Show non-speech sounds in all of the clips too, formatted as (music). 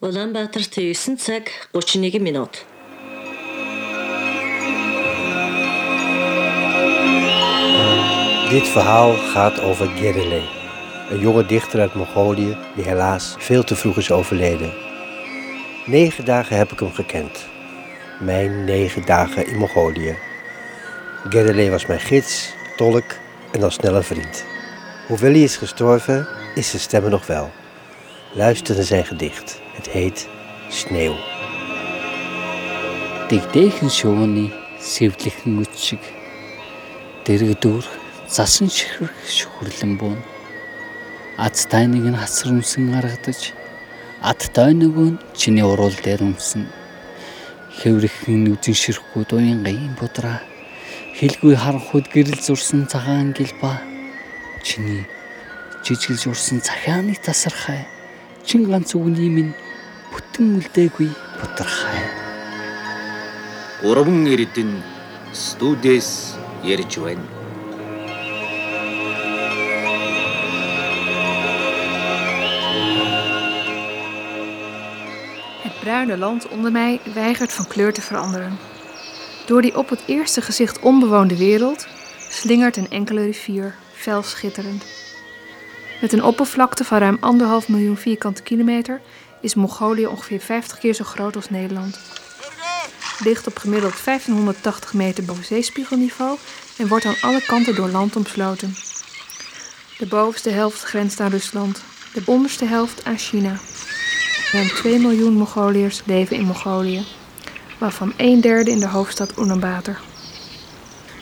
Улаанбаатар 9 цаг 31 минут. Dit verhaal gaat over Gerele, een jonge dichter uit Mongolië die helaas veel te vroeg is overleden. Negen dagen heb ik hem gekend. Mijn negen dagen in Mongolië. Gerele was mijn gids, tolk en al snel een vriend. Hoewel hij is gestorven, is zijn stem er nog wel. Luister naar zijn gedicht. Het heet Sneeuw. Дэгдээхэн шувууны сэвлэхэн үт шиг дэрэгдүр засан ширхэх шүхрлэн буун аз тайныг нь хасрамсан гаргадаж ад тойног нь чиний уруул дээр өмсөн хэврэхэн үзэн ширхгүй дуян гаян будраа хэлгүй харанхуйд гэрэл зурсан цагаан гэлба чиний жижиглж урсан цахианы тасархай чин ганц үгний минь бүтэн үлдээгүй бутрахай Урван эрдэн студиэс ярьж байна. Het bruine land onder mij weigert van kleur te veranderen. Door die op het eerste gezicht onbewoonde wereld slingert een enkele rivier, fel schitterend. met een oppervlakte van ruim anderhalf miljoen vierkante kilometer is Mongolië ongeveer 50 keer zo groot als Nederland. Ligt op gemiddeld 1580 meter boven zeespiegelniveau en wordt aan alle kanten door land omsloten. De bovenste helft grenst aan Rusland, de onderste helft aan China. Ruim 2 miljoen Mongoliërs leven in Mongolië, waarvan een derde in de hoofdstad Ulaanbaatar.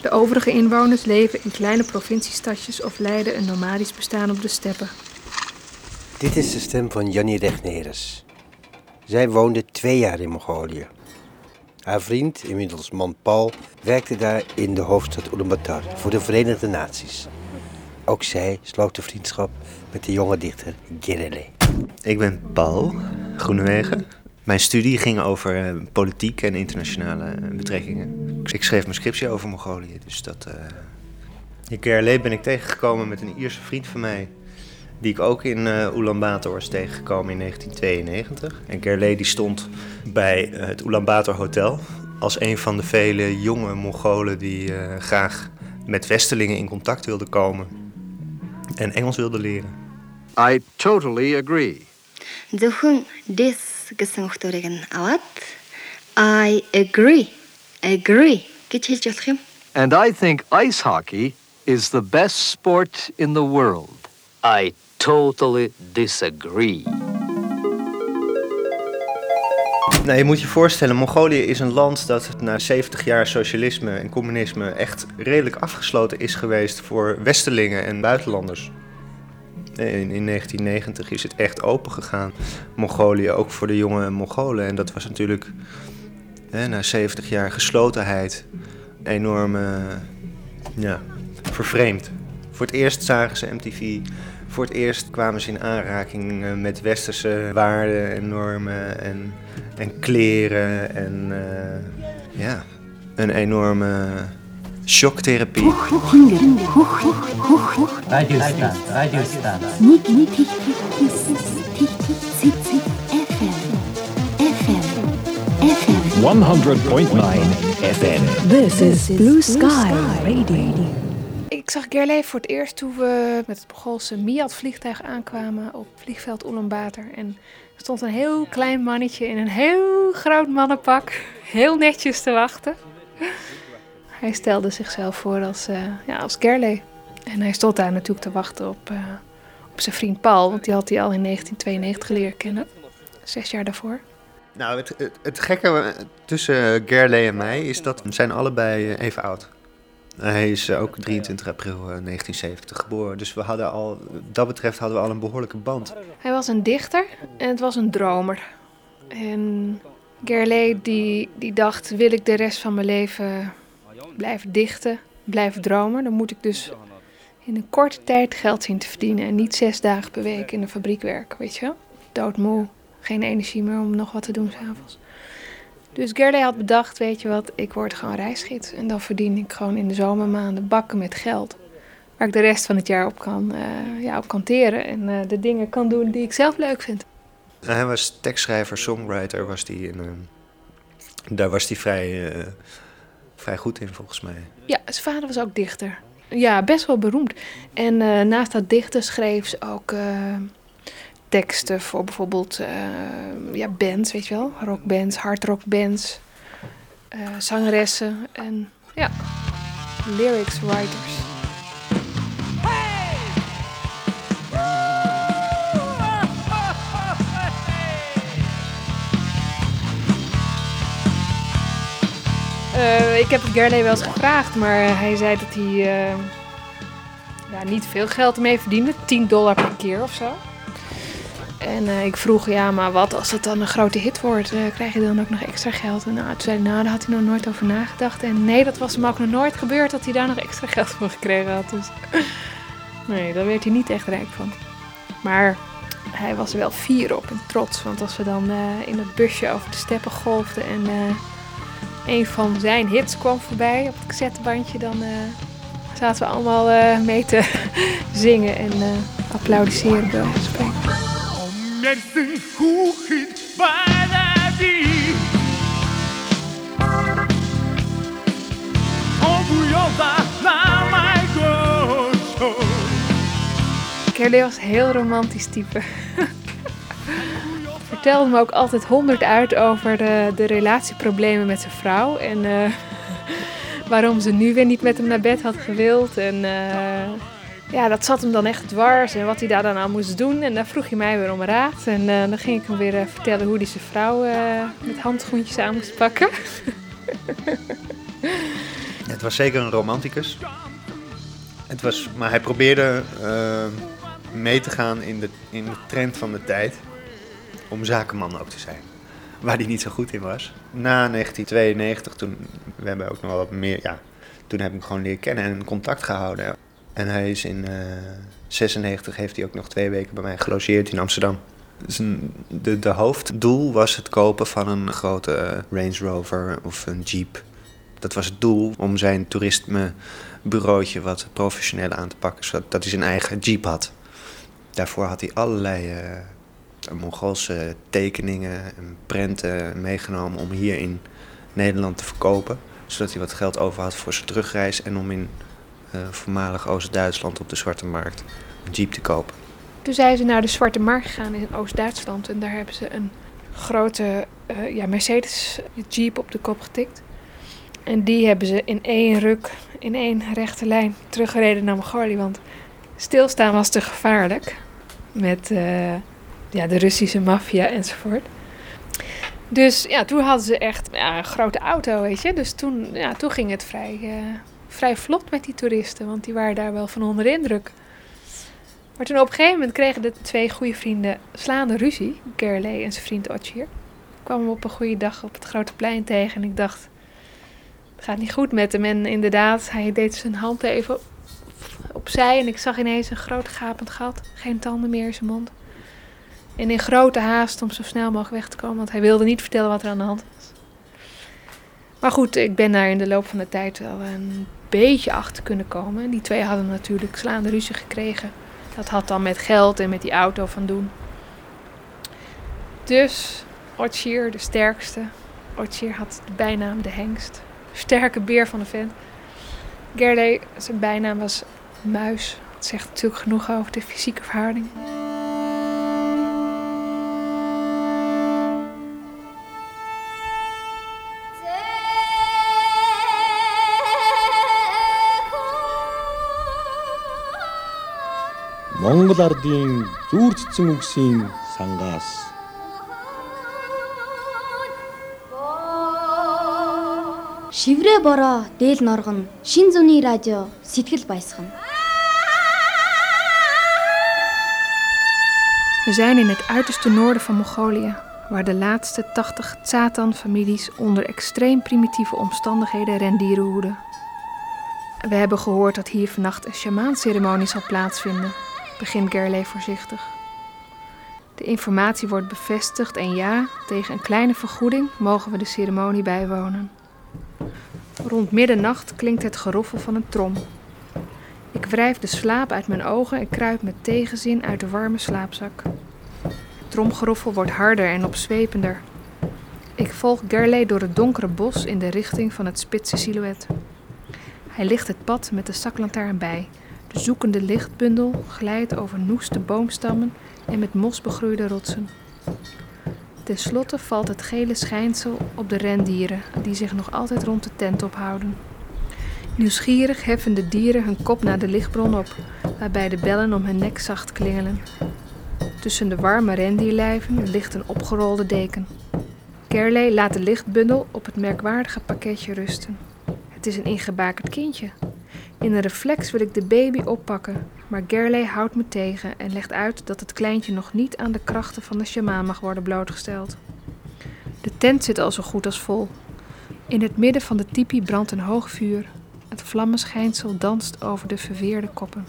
De overige inwoners leven in kleine provinciestadjes of leiden een nomadisch bestaan op de steppen. Dit is de stem van Jannie Regneres. Zij woonde twee jaar in Mongolië. Haar vriend, inmiddels man Paul, werkte daar in de hoofdstad Ulaanbaatar voor de Verenigde Naties. Ook zij sloot de vriendschap met de jonge dichter Gerele. Ik ben Paul Groenewegen. Mijn studie ging over eh, politiek en internationale eh, betrekkingen. Ik schreef mijn scriptie over Mongolië, dus dat... Uh... keer ben ik tegengekomen met een Ierse vriend van mij... die ik ook in uh, Ulaanbaatar was tegengekomen in 1992. En keer die stond bij het Ulaanbaatar Hotel... als een van de vele jonge Mongolen die graag met Westelingen in contact wilden komen... en Engels wilden leren. I totally agree. The Hun, this гэсэн өгтөрийг нь аваад I agree agree гэж хэлж болох юм. And I think ice hockey is the best sport in the world. I totally disagree. Nou, je moet je voorstellen, Mongolië is een land dat na 70 jaar socialisme en communisme echt redelijk afgesloten is geweest voor Westelingen en buitenlanders. In, in 1990 is het echt open gegaan, Mongolië, ook voor de jonge Mongolen. En dat was natuurlijk hè, na 70 jaar geslotenheid enorm eh, ja, vervreemd. Voor het eerst zagen ze MTV, voor het eerst kwamen ze in aanraking eh, met westerse waarden en normen en, en kleren en eh, ja, een enorme Shocktherapie. Radiostaan. Niet, niet, niet, niet, 100.9 FM. This is Blue Sky Radio. Ik zag Gerlei voor het eerst toen we met het Mongoolse Miat-vliegtuig aankwamen op vliegveld Ulaanbaatar. En er stond een heel klein mannetje in een heel groot mannenpak, heel netjes te wachten. Hij stelde zichzelf voor als, eh ja, als Gerle. En hij stond daar natuurlijk te wachten op, eh, op zijn vriend Paul, want die had hij al in 1992 leren kennen. Zes jaar daarvoor. Nou, het, het, het gekke eh, tussen Gerle en mij is dat we zijn allebei even oud. Hij is ook 23 april eh, 1970 geboren, dus we hadden al, wat dat betreft hadden we al een behoorlijke band. Hij was een dichter en het was een dromer. En Gerle die, die dacht, wil ik de rest van mijn leven blijven dichten, blijven dromen, dan moet ik dus in een korte tijd geld zien te verdienen en niet zes dagen per week in de fabriek werken, weet je? Doodmoe, geen energie meer om nog wat te doen s'avonds. Dus Gerle had bedacht, weet je wat, ik word gewoon reisgids en dan verdien ik gewoon in de zomermaanden bakken met geld. Waar ik de rest van het jaar op kan, eh, ja, op kan teren en eh, de dingen kan doen die ik zelf leuk vind. Hij was tekstschrijver, songwriter, was die in, eh, daar was hij vrij, vrij goed in volgens mij. Ja, zijn vader was ook dichter. Ja, best wel beroemd. En eh, naast dat dichten schreef ze ook eh, teksten voor bijvoorbeeld eh, ja, bands, weet je wel. Rockbands, hardrockbands, zangeressen en ja, lyrics writers. Ik heb het Gerley wel eens gevraagd, maar hij zei dat hij eh, ja, niet veel geld ermee verdiende. 10 dollar per keer of zo. En eh, ik vroeg, ja, maar wat als het dan een grote hit wordt? eh, krijg je dan ook nog extra geld? En nou, zei hij, nou, daar had hij nog nooit over nagedacht. En nee, dat was hem ook nog nooit gebeurd dat hij daar nog extra geld voor gekregen had. Dus (laughs) nee, daar werd hij niet echt rijk van. Maar hij was er wel fier op en trots. Want als we dan eh, in het busje over de steppen golfden en eh, een van zijn hits kwam voorbij op het cassettebandje, dan eh, zaten we allemaal eh, mee te (laughs) zingen en eh, applaudisseren bij go. Kelly was een heel romantisch type. (laughs) Vertelde me ook altijd honderd uit over de, de relatieproblemen met zijn vrouw. En eh, (laughs) waarom ze nu weer niet met hem naar bed had gewild. En eh, ja, dat zat hem dan echt dwars. En wat hij daar dan aan moest doen. En daar vroeg hij mij weer om raad. En eh, dan ging ik hem weer vertellen hoe hij zijn vrouw met handschoentjes aan moest pakken. (laughs) Het was zeker een romanticus. Het was, maar hij probeerde mee te gaan in de, in de trend van de tijd. Om zakenman ook te zijn. Waar hij niet zo goed in was. Na 1992, toen we hebben ook nog wel wat meer. Ja, toen heb ik hem gewoon leren kennen en contact gehouden. En hij is in 96 heeft hij ook nog twee weken bij mij gelogeerd in Amsterdam. Dus de, hoofddoel was het kopen van een grote eh, Range Rover of een Jeep. Dat was het doel om zijn toerismebureautje wat professioneler aan te pakken, zodat dat hij zijn eigen Jeep had. Daarvoor had hij allerlei eh Mongoolse tekeningen en prenten meegenomen om hier in Nederland te verkopen. Zodat hij wat geld over had voor zijn terugreis en om in eh, voormalig Oost-Duitsland op de Zwarte Markt een Jeep te kopen. Toen zijn ze naar de Zwarte Markt gegaan in Oost-Duitsland. En daar hebben ze een grote eh, ja, Mercedes Jeep op de kop getikt. En die hebben ze in één ruk, in één rechte lijn teruggereden naar Mongolië. Want stilstaan was te gevaarlijk. Met eh, ja, de Russische maffia enzovoort. Dus ja, toen hadden ze echt een grote auto, weet je. Dus toen, ja, toen ging het vrij, eh, vrij vlot met die toeristen. Want die waren daar wel van onder de indruk. Maar toen op een gegeven moment kregen de twee goede vrienden slaande ruzie. Gerley en zijn vriend Otjier. Ik kwam hem op een goede dag op het grote plein tegen en ik dacht, het gaat niet goed met hem. En inderdaad, hij deed zijn hand even opzij en ik zag ineens een groot gapend gat. Geen tanden meer in zijn mond. En in grote haast om zo snel mogelijk weg te komen, want hij wilde niet vertellen wat er aan de hand was. Maar goed, ik ben daar in de loop van de tijd wel een beetje achter kunnen komen. En die twee hadden natuurlijk slaande ruzie gekregen. Dat had dan met geld en met die auto van doen. Dus Otjier, de sterkste. Otjier had de bijnaam de hengst. Sterke beer van de vent. Gerley, zijn bijnaam was Muis. Dat zegt natuurlijk genoeg over de fysieke verhouding. Монгол ардын зүүр цэцэн үгсийн сангаас Шиврээ бороо дээл норгон шин зүний радио сэтгэл баясгана. We zijn in het uiterste noorden van Mongolië, waar de laatste 80 Tsatan-families onder extreem primitieve omstandigheden rendieren hoeden. We hebben gehoord dat hier vannacht een shamaanceremonie zal plaatsvinden, begint Gerley voorzichtig. De informatie wordt bevestigd en ja, tegen een kleine vergoeding mogen we de ceremonie bijwonen. Rond middernacht klinkt het geroffel van een trom. Ik wrijf de slaap uit mijn ogen en kruip met tegenzin uit de warme slaapzak. Het tromgeroffel wordt harder en opzwepender. Ik volg Gerley door het donkere bos in de richting van het spitse silhouet. Hij ligt het pad met de zaklantaarn bij. De zoekende lichtbundel glijdt over noeste boomstammen en met mos begroeide rotsen. Ten slotte valt het gele schijnsel op de rendieren die zich nog altijd rond de tent ophouden. Nieuwsgierig heffen de dieren hun kop naar de lichtbron op, waarbij de bellen om hun nek zacht klingelen. Tussen de warme rendierlijven ligt een opgerolde deken. Kerley laat de lichtbundel op het merkwaardige pakketje rusten. Het is een ingebakerd kindje. In een reflex wil ik de baby oppakken, maar Gerley houdt me tegen en legt uit dat het kleintje nog niet aan de krachten van de sjamaan mag worden blootgesteld. De tent zit al zo goed als vol. In het midden van de tipi brandt een hoog vuur. Het vlammenschijnsel danst over de verweerde koppen.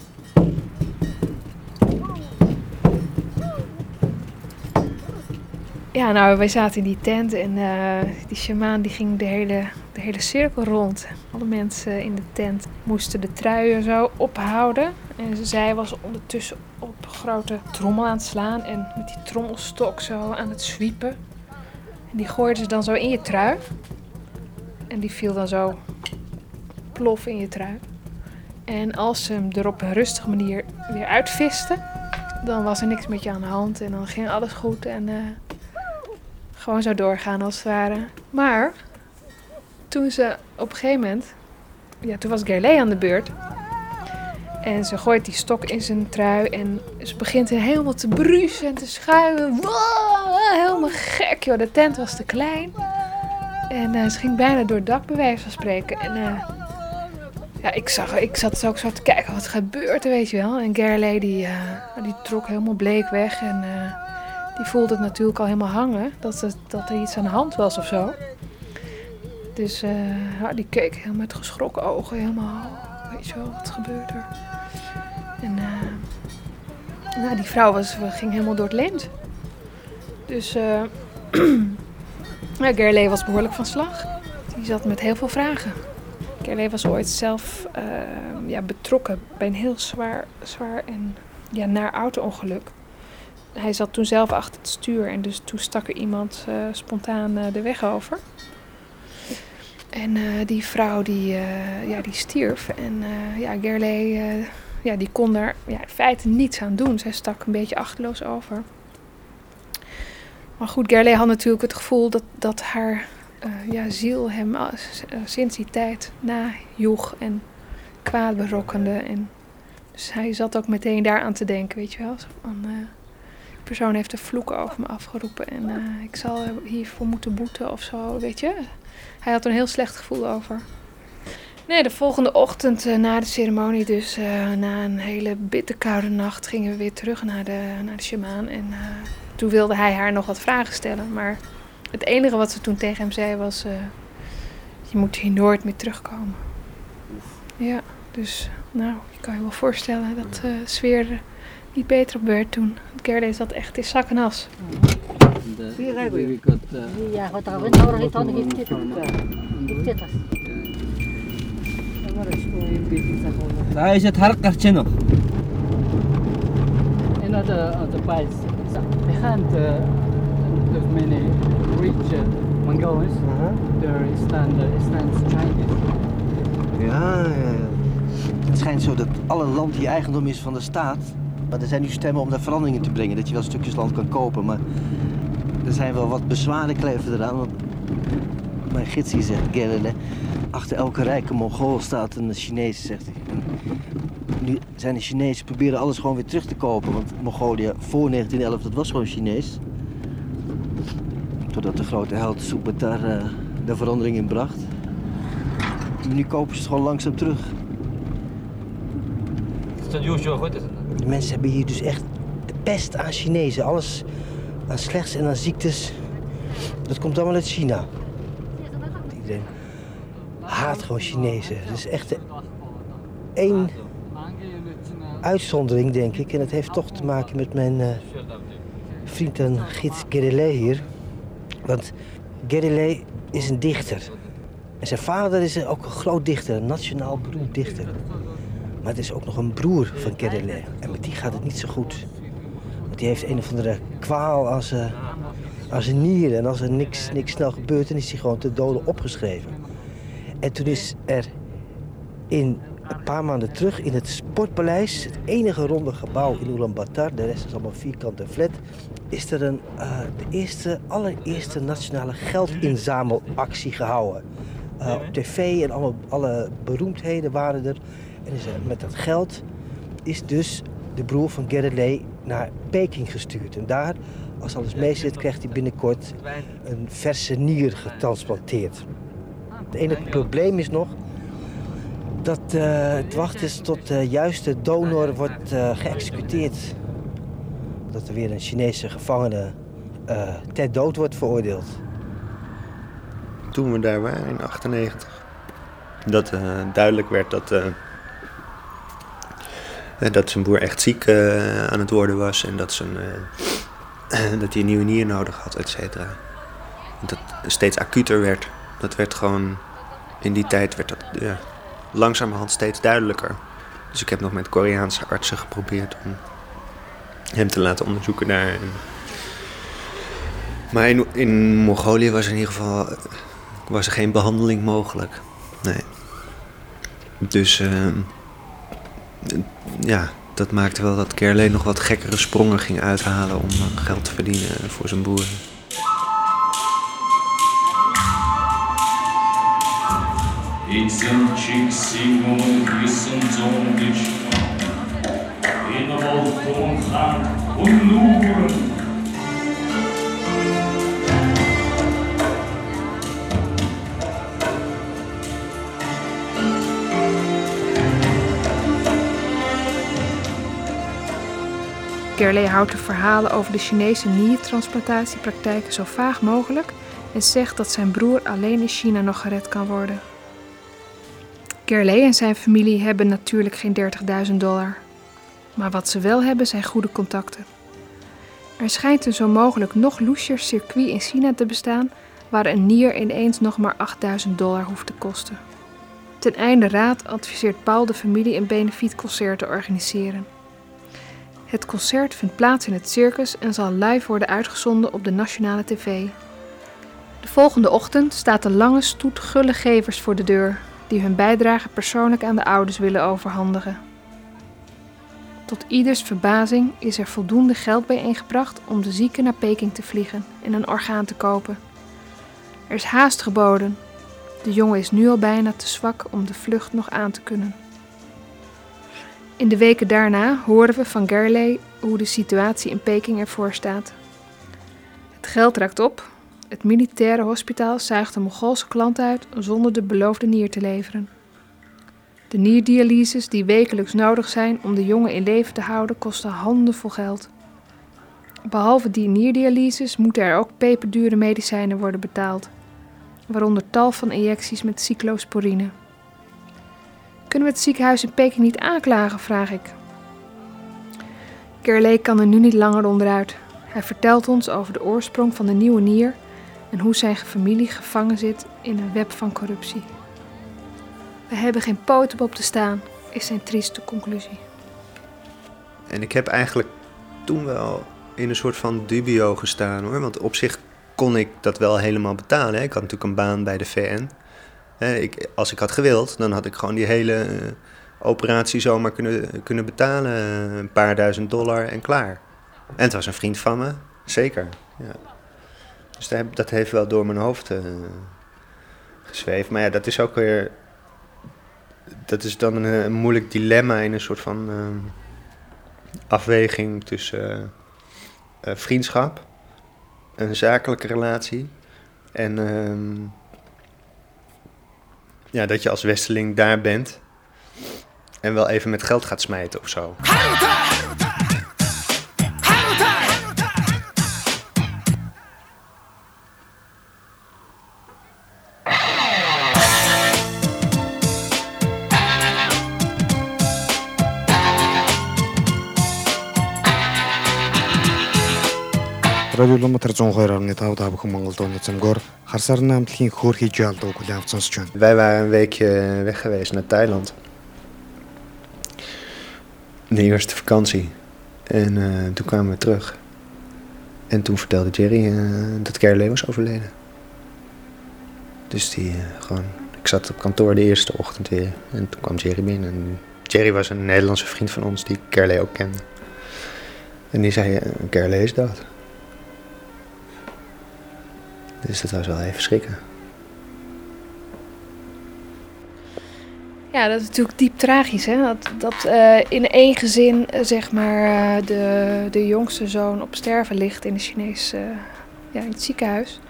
Ja, nou, wij zaten in die tent en eh, die shamaan die ging de hele, de hele cirkel rond. Alle mensen in de tent moesten de truien zo ophouden. En zij was ondertussen op grote trommel aan het slaan en met die trommelstok zo aan het zwiepen. En die gooide ze dan zo in je trui. En die viel dan zo plof in je trui. En als ze hem er op een rustige manier weer uitviste, dan was er niks met je aan de hand en dan ging alles goed en eh, gewoon zo doorgaan als het ware. Maar toen ze op een gegeven moment, ja, toen was Gerlay aan de beurt. En ze gooit die stok in zijn trui en ze begint helemaal te bruisen en te schuiven. Wow, helemaal gek, joh. De tent was te klein. En eh, ze ging bijna door het dak, bij wijze van spreken. En eh, ja, ik, zag, ik zat ook zo te kijken wat er gebeurt, weet je wel. En Gerlay die, eh, die trok helemaal bleek weg en die voelde het natuurlijk al helemaal hangen. Dat, het, dat er iets aan de hand was of zo. Dus die keek helemaal met geschrokken ogen helemaal, weet je wel, wat gebeurt er? En nou, die vrouw was, ging helemaal door het lint. Dus uh, (clears throat) ja, Gerlay was behoorlijk van slag. Die zat met heel veel vragen. Gerlay was ooit zelf uh, ja, betrokken bij een heel zwaar, zwaar en ja, naar auto-ongeluk. Hij zat toen zelf achter het stuur en dus toen stak er iemand uh, spontaan de weg over. En die vrouw die, ja, die stierf. En ja, Gerlay ja, die kon daar ja, in feite niets aan doen. Zij stak een beetje achterloos over. Maar goed, Gerlay had natuurlijk het gevoel dat, dat haar uh, ja, ziel hem uh, sinds die tijd najoeg en kwaad berokkende. En dus hij zat ook meteen daaraan te denken, weet je wel. Van, uh, persoon heeft een vloek over me afgeroepen en ik zal hiervoor moeten boeten of zo, weet je. Hij had er een heel slecht gevoel over. Nee, de volgende ochtend uh, na de ceremonie, dus uh, na een hele bitterkoude nacht, gingen we weer terug naar de, naar de shamaan. En uh, toen wilde hij haar nog wat vragen stellen. Maar het enige wat ze toen tegen hem zei was: Je moet hier nooit meer terugkomen. Ja, dus nou, je kan je wel voorstellen dat de sfeer niet beter op werd toen. Gerda zat echt in zak en as. عايشة تحرق شنو؟ In other other parts, behind the, the many rich uh, Mongols, there stand uh, stands Chinese. Ja, ja, ja. Het schijnt zo dat alle land hier eigendom is van de staat. Maar er zijn nu stemmen om daar veranderingen te brengen. Dat je wel stukjes land kan kopen. Maar er zijn wel wat bezwaren kleven eraan. Want mijn gids hier zegt, Gerle, achter elke rijke Mongool staat een Chinees, zegt hij. En nu zijn de Chinezen proberen alles gewoon weer terug te kopen. Want Mongolië voor 1911, dat was gewoon Chinees. Totdat de grote held Subatar uh, de verandering in bracht. Nu kopen ze het gewoon langzaam terug. De mensen hebben hier dus echt de pest aan Chinezen. Alles aan slechts en aan ziektes. Dat komt allemaal uit China. Iedereen haat gewoon Chinezen. Het is echt één uitzondering, denk ik. En het heeft toch te maken met mijn uh, vriend en gids hier. Want Gerelay is een dichter. En zijn vader is ook een groot dichter, een nationaal beroemd dichter. Maar het is ook nog een broer van Gerelay. En met die gaat het niet zo goed. Die heeft een of andere kwaal aan zijn, aan zijn nieren. En als er niks, niks snel gebeurt, dan is hij gewoon te doden opgeschreven. En toen is er in een paar maanden terug in het Sportpaleis, het enige ronde gebouw in Ulaanbaatar, de rest is allemaal vierkant en flat, is er een, uh, de eerste, allereerste nationale geldinzamelactie gehouden. Uh, op tv en alle, alle beroemdheden waren er. En is met dat geld is dus de broer van Gerrit naar Peking gestuurd. En daar, als alles mee zit, krijgt hij binnenkort een verse nier getransplanteerd. Het enige probleem is nog dat uh, het wachten is tot de juiste donor wordt uh, geëxecuteerd. Dat er weer een Chinese gevangene uh, ter dood wordt veroordeeld. Toen we daar waren in 98, dat duidelijk werd dat, dat zijn broer echt ziek aan het worden was en dat, zijn, (clears throat) dat hij een nieuwe nier nodig had, et cetera. Dat steeds acuter werd. Dat werd gewoon, in die tijd werd dat, langzamerhand steeds duidelijker. Dus ik heb nog met Koreaanse artsen geprobeerd om hem te laten onderzoeken daar. Maar in, in Mongolië was in ieder geval was er geen behandeling mogelijk. Nee. Dus uh, ja, dat maakte wel dat Kerleen nog wat gekkere sprongen ging uithalen om geld te verdienen voor zijn boeren. In Gerley houdt de verhalen over de Chinese niertransplantatiepraktijken zo vaag mogelijk en zegt dat zijn broer alleen in China nog gered kan worden. Gerley en zijn familie hebben natuurlijk geen 30.000 dollar. Maar wat ze wel hebben zijn goede contacten. Er schijnt een zo mogelijk nog loesjer circuit in China te bestaan waar een nier ineens nog maar 8000 dollar hoeft te kosten. Ten einde raad adviseert Paul de familie een benefietconcert te organiseren. Het concert vindt plaats in het circus en zal live worden uitgezonden op de nationale tv. De volgende ochtend staat een lange stoet gulle gevers voor de deur die hun bijdrage persoonlijk aan de ouders willen overhandigen. Tot ieders verbazing is er voldoende geld bijeengebracht om de zieke naar Peking te vliegen en een orgaan te kopen. Er is haast geboden. De jongen is nu al bijna te zwak om de vlucht nog aan te kunnen. In de weken daarna horen we van Gerley hoe de situatie in Peking ervoor staat. Het geld raakt op, het militaire hospitaal zuigt een Mongoolse klant uit zonder de beloofde nier te leveren. De nierdialyses die wekelijks nodig zijn om de jongen in leven te houden kosten handenvol geld. Behalve die nierdialyses moeten er ook peperdure medicijnen worden betaald, waaronder tal van injecties met cyclosporine. Kunnen we het ziekenhuis in Peking niet aanklagen, vraag ik. Kerlee kan er nu niet langer onderuit. Hij vertelt ons over de oorsprong van de nieuwe nier en hoe zijn familie gevangen zit in een web van corruptie. We hebben geen poten op te staan, is zijn trieste conclusie. En ik heb eigenlijk toen wel in een soort van dubio gestaan hoor. Want op zich kon ik dat wel helemaal betalen. Ik had natuurlijk een baan bij de VN. Ik, als ik had gewild, dan had ik gewoon die hele eh, operatie zomaar kunnen, kunnen betalen. Een paar duizend dollar en klaar. En het was een vriend van me, zeker. Ja. Dus dat heeft wel door mijn hoofd uh, gezweefd. Maar ja, dat is ook weer. Dat is dan een, moeilijk dilemma in een soort van afweging tussen vriendschap, een zakelijke relatie en ehm, ja, dat je als westeling daar bent en wel even met geld gaat smijten of zo. Радиоломотор 102.5 та бүхэн Монголд оны цомгоор хар сарны амтлагийн хөөр хийж яалдаг хүлээвч сонсч байна. Wij waren een weekje weg geweest naar Thailand. De eerste vakantie. En eh, toen kwamen we terug. En toen vertelde Jerry eh, dat Kerlee was overleden. Dus die eh, gewoon... Ik zat op kantoor de eerste ochtend weer. En toen kwam Jerry binnen. En Jerry was een Nederlandse vriend van ons die Kerlee ook kende. En die zei, eh, Kerlee is dood. Dus dat was wel even schrikken. Ja, dat is natuurlijk diep tragisch. Hè? Dat, dat eh, in één gezin, eh, zeg maar, eh, de, de jongste zoon op sterven ligt in, de Chinese, ja, in het ziekenhuis.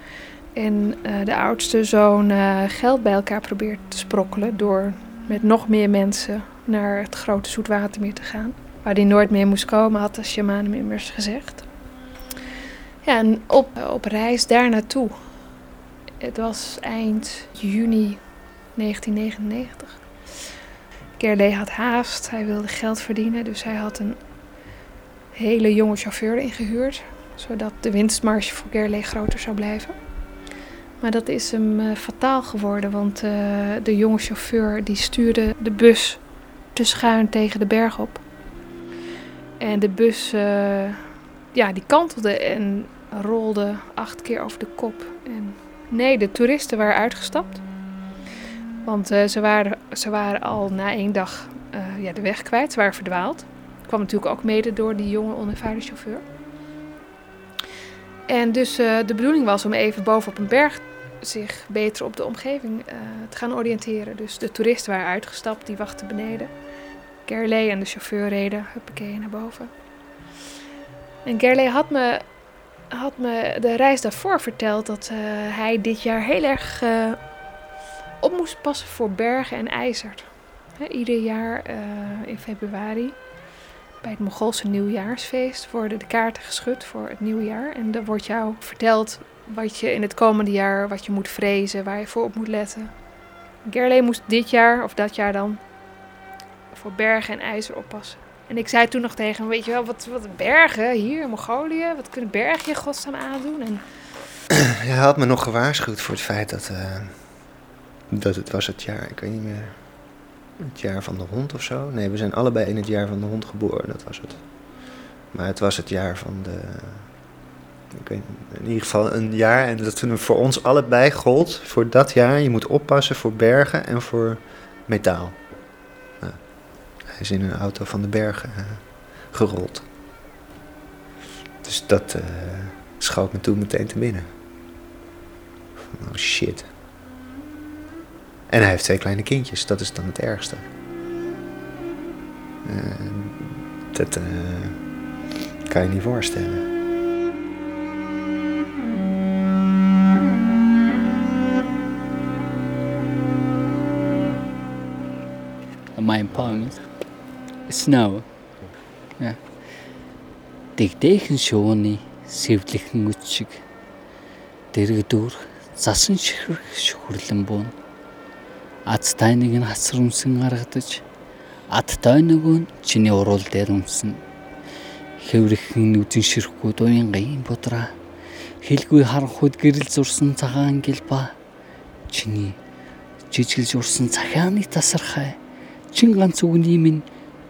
En de oudste zoon geld bij elkaar probeert te sprokkelen door met nog meer mensen naar het grote zoetwatermeer te gaan. Waar hij nooit meer moest komen, had de shaman hem immers gezegd. En op, op reis daar naartoe. Het was eind juni 1999. Kerlee had haast, hij wilde geld verdienen, dus hij had een hele jonge chauffeur ingehuurd, zodat de winstmarge voor Kerlee groter zou blijven. Maar dat is hem eh, fataal geworden, want eh, de jonge chauffeur die stuurde de bus te schuin tegen de berg op. En de bus, eh, ja, die kantelde en rolde acht keer over de kop. En nee, de toeristen waren uitgestapt. Want eh, ze, waren, ze waren al na één dag eh, ja, de weg kwijt. Ze waren verdwaald. Dat kwam natuurlijk ook mede door die jonge onervaren chauffeur. En dus eh, de bedoeling was om even boven op een berg zich beter op de omgeving te gaan oriënteren. Dus de toeristen waren uitgestapt, die wachten beneden. Gerley en de chauffeur reden, huppakee, naar boven. En Gerley had me, had me de reis daarvoor verteld dat eh, hij dit jaar heel erg eh, op moest passen voor bergen en ijzer. Hè, ieder jaar eh, in februari, bij het Mongoolse nieuwjaarsfeest, worden de kaarten geschud voor het nieuwjaar. En dan wordt jou verteld wat je in het komende jaar, wat je moet vrezen, waar je voor op moet letten. Gerley moest dit jaar, of dat jaar dan, voor bergen en ijzer oppassen. En ik zei toen nog tegen hem, weet je wel, wat, wat bergen hier in Mongolië? Wat kunnen bergen je godsnaam aandoen? En (clears throat) Hij had me nog gewaarschuwd voor het feit dat, eh, dat het was het jaar, ik weet niet meer, het jaar van de hond of zo. Nee, we zijn allebei in het jaar van de hond geboren, dat was het. Maar het was het jaar van de, ik weet in ieder geval een jaar en dat toen voor ons allebei gold, voor dat jaar, je moet oppassen voor bergen en voor metaal. Hij is in een auto van de bergen eh, gerold. Dus dat eh, schoot me toen meteen te binnen. Oh shit. En hij heeft twee kleine kindjes, dat is dan het ergste. Eh, dat kan je niet voorstellen. Snow. Ja. Дэгдэхэн шууны сэвлэхэн үчиг дэрэгдүр засан ширхэг шүхрлэн буун. Ад тайныг нь хасар өмсөн гаргадаж ад тойног нь чиний уруул дээр өмсөн хэврэхэн үзэн ширхгүй дуян гайн будраа хэлгүй харанхуйд гэрэл зурсан цагаан гэлба чиний жижиглж урсан цахианы тасархай. Чин ганц үгний минь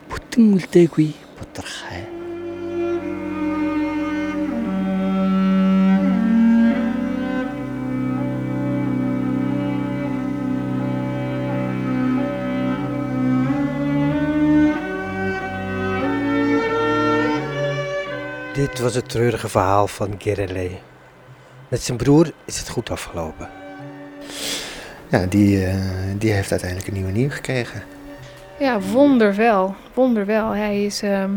бүтэн үлдээгүй будрахай Dit was het treurige verhaal van Gerele. Met zijn broer is het goed afgelopen. Ja, die, eh, die heeft uiteindelijk een nieuwe nieuw gekregen. Ja, wonderwel. Wonderwel. Hij is ehm,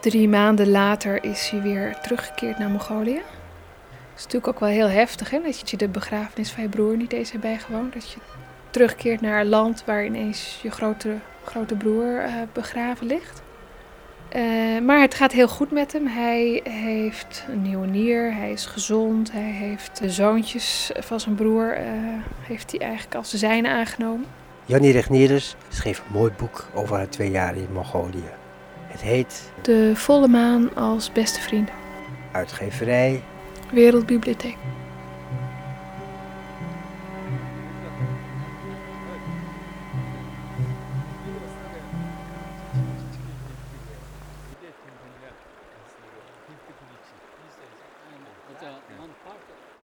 drie maanden later is hij weer teruggekeerd naar Mongolië. Het is natuurlijk ook wel heel heftig hè, dat je de begrafenis van je broer niet eens hebt bijgewoond. Dat je terugkeert naar een land waar ineens je grote, grote broer eh, begraven ligt. Eh, maar het gaat heel goed met hem. Hij heeft een nieuwe nier, hij is gezond, hij heeft de zoontjes van zijn broer eh, heeft hij eigenlijk als de zijne aangenomen. Jannie Regnerus schreef een mooi boek over haar twee jaar in Mongolië. Het heet De volle maan als beste vrienden. Uitgeverij Wereldbibliotheek.